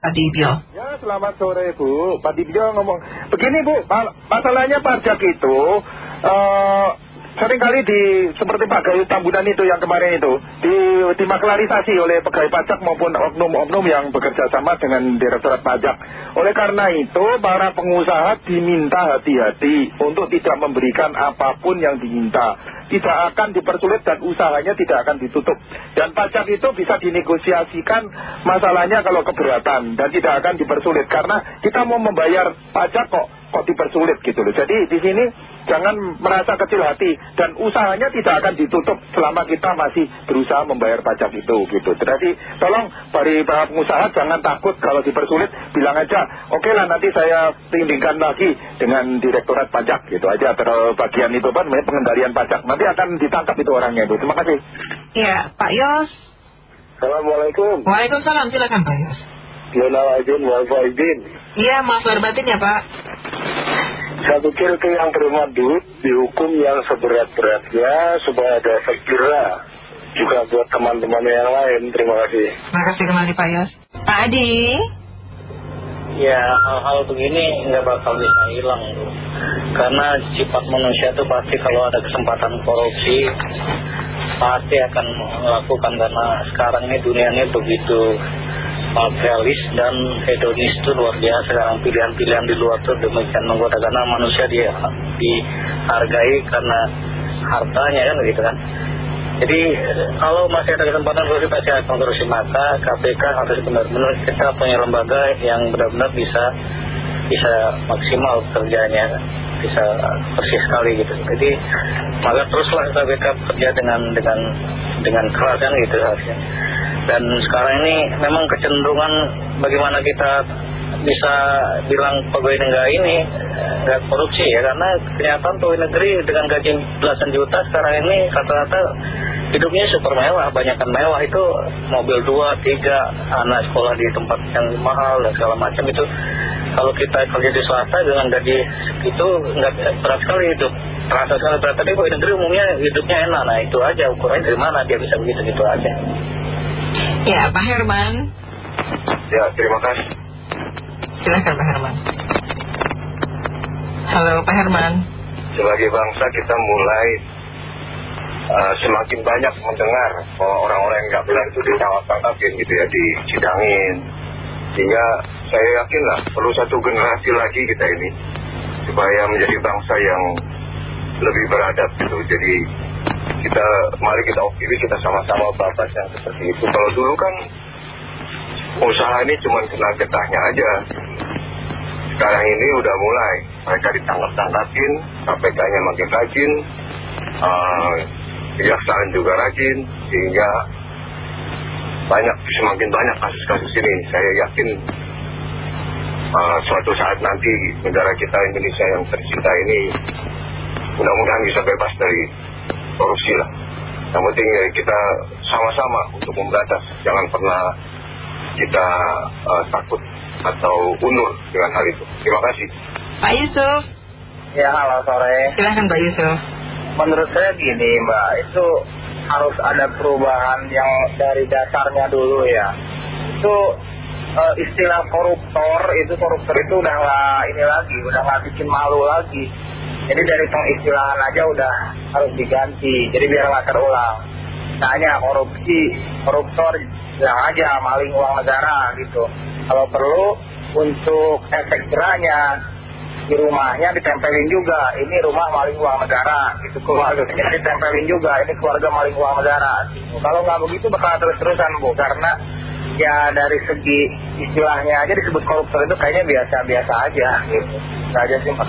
Pak Dibyo. Ya, selamat sore Bu. Pak Dibyo ngomong, begini Bu, masalahnya pajak itu uh, sering kali di seperti Pak Gayu Tambunan itu yang kemarin itu di, dimaklarisasi oleh pegawai pajak maupun oknum-oknum yang bekerja sama dengan Direktorat Pajak. Oleh karena itu, para pengusaha diminta hati-hati untuk tidak memberikan apa pun yang diminta tidak akan dipersulit dan usahanya tidak akan ditutup. Dan pajak itu bisa dinegosiasikan masalahnya kalau keberatan dan tidak akan dipersulit karena kita mau membayar pajak kok kok dipersulit gitu loh. Jadi di sini jangan merasa kecil hati dan usahanya tidak akan ditutup selama kita masih berusaha membayar pajak itu gitu. Jadi tolong dari para pengusaha jangan takut kalau dipersulit bilang aja oke lah nanti saya tinggikan lagi dengan direktorat pajak gitu aja terus bagian itu kan pengendalian pajak nanti akan ditangkap itu orangnya Bu. Terima kasih. Iya, Pak Yos. Assalamualaikum. Waalaikumsalam, silakan Pak Yos. Yona Aidin, Walfaidin. Iya, maaf batin ya Pak. Saya pikir itu yang terima duit dihukum yang seberat-beratnya supaya ada efek jerah juga buat teman-teman yang lain. Terima kasih. Terima kasih kembali Pak Yos. Pak Adi. Ya hal-hal begini nggak bakal bisa hilang Karena sifat manusia itu pasti kalau ada kesempatan korupsi Pasti akan melakukan karena sekarang ini dunia ini begitu materialis dan hedonis itu luar biasa. Sekarang pilihan-pilihan di luar itu demikian menggoda karena manusia dia dihargai karena hartanya kan gitu kan. Jadi kalau masih ada kesempatan korupsi pasti akan korupsi maka KPK harus benar-benar kita punya lembaga yang benar-benar bisa bisa maksimal kerjanya bisa persis sekali gitu. Jadi maka teruslah KPK kerja dengan dengan dengan keras kan gitu harusnya dan sekarang ini memang kecenderungan bagaimana kita bisa bilang pegawai negara ini nggak korupsi ya karena kenyataan pegawai negeri dengan gaji belasan juta sekarang ini rata-rata hidupnya super mewah banyakkan mewah. Itu mobil dua tiga anak sekolah di tempat yang mahal dan segala macam. Itu kalau kita kerja di swasta dengan gaji itu nggak berat sekali itu terasa sekali berat. Tapi pegawai negeri umumnya hidupnya enak. Nah itu aja ukurannya dari mana dia bisa begitu gitu aja ya Pak Herman ya terima kasih Silahkan Pak Herman. Halo Pak Herman. Sebagai bangsa kita mulai uh, semakin banyak mendengar bahwa orang-orang yang nggak benar itu ditangkap-tangkapin gitu ya, dicidangin. Sehingga saya yakin lah perlu satu generasi lagi kita ini supaya menjadi bangsa yang lebih beradab gitu. Jadi kita mari kita optimis kita sama-sama batas yang seperti itu. Kalau dulu kan usaha ini cuma kena getahnya aja sekarang ini udah mulai mereka ditangkap-tangkapin KPK-nya makin rajin uh, kejaksaan juga rajin sehingga banyak semakin banyak kasus-kasus ini saya yakin uh, suatu saat nanti negara kita Indonesia yang tercinta ini mudah-mudahan bisa bebas dari korupsi lah yang penting ya kita sama-sama untuk memberantas jangan pernah kita uh, takut atau undur dengan hal itu. Terima kasih. Pak Yusuf. Ya, halo sore. Silahkan Pak Yusuf. Menurut saya gini Mbak, itu harus ada perubahan yang dari dasarnya dulu ya. Itu uh, istilah koruptor, itu koruptor itu udah nggak ini lagi, udah nggak bikin malu lagi. Jadi dari pengistilahan aja udah harus diganti, jadi biar nggak terulang. Tanya korupsi, koruptor bilang aja maling uang negara gitu. Kalau perlu untuk efek jerahnya di rumahnya ditempelin juga. Ini rumah maling uang negara gitu. Keluarganya ditempelin juga. Ini keluarga maling uang negara gitu. kalau nggak begitu bakal terus-terusan Bu. Karena ya dari segi istilahnya aja disebut koruptor itu kayaknya biasa-biasa aja gitu. Saja sih Pak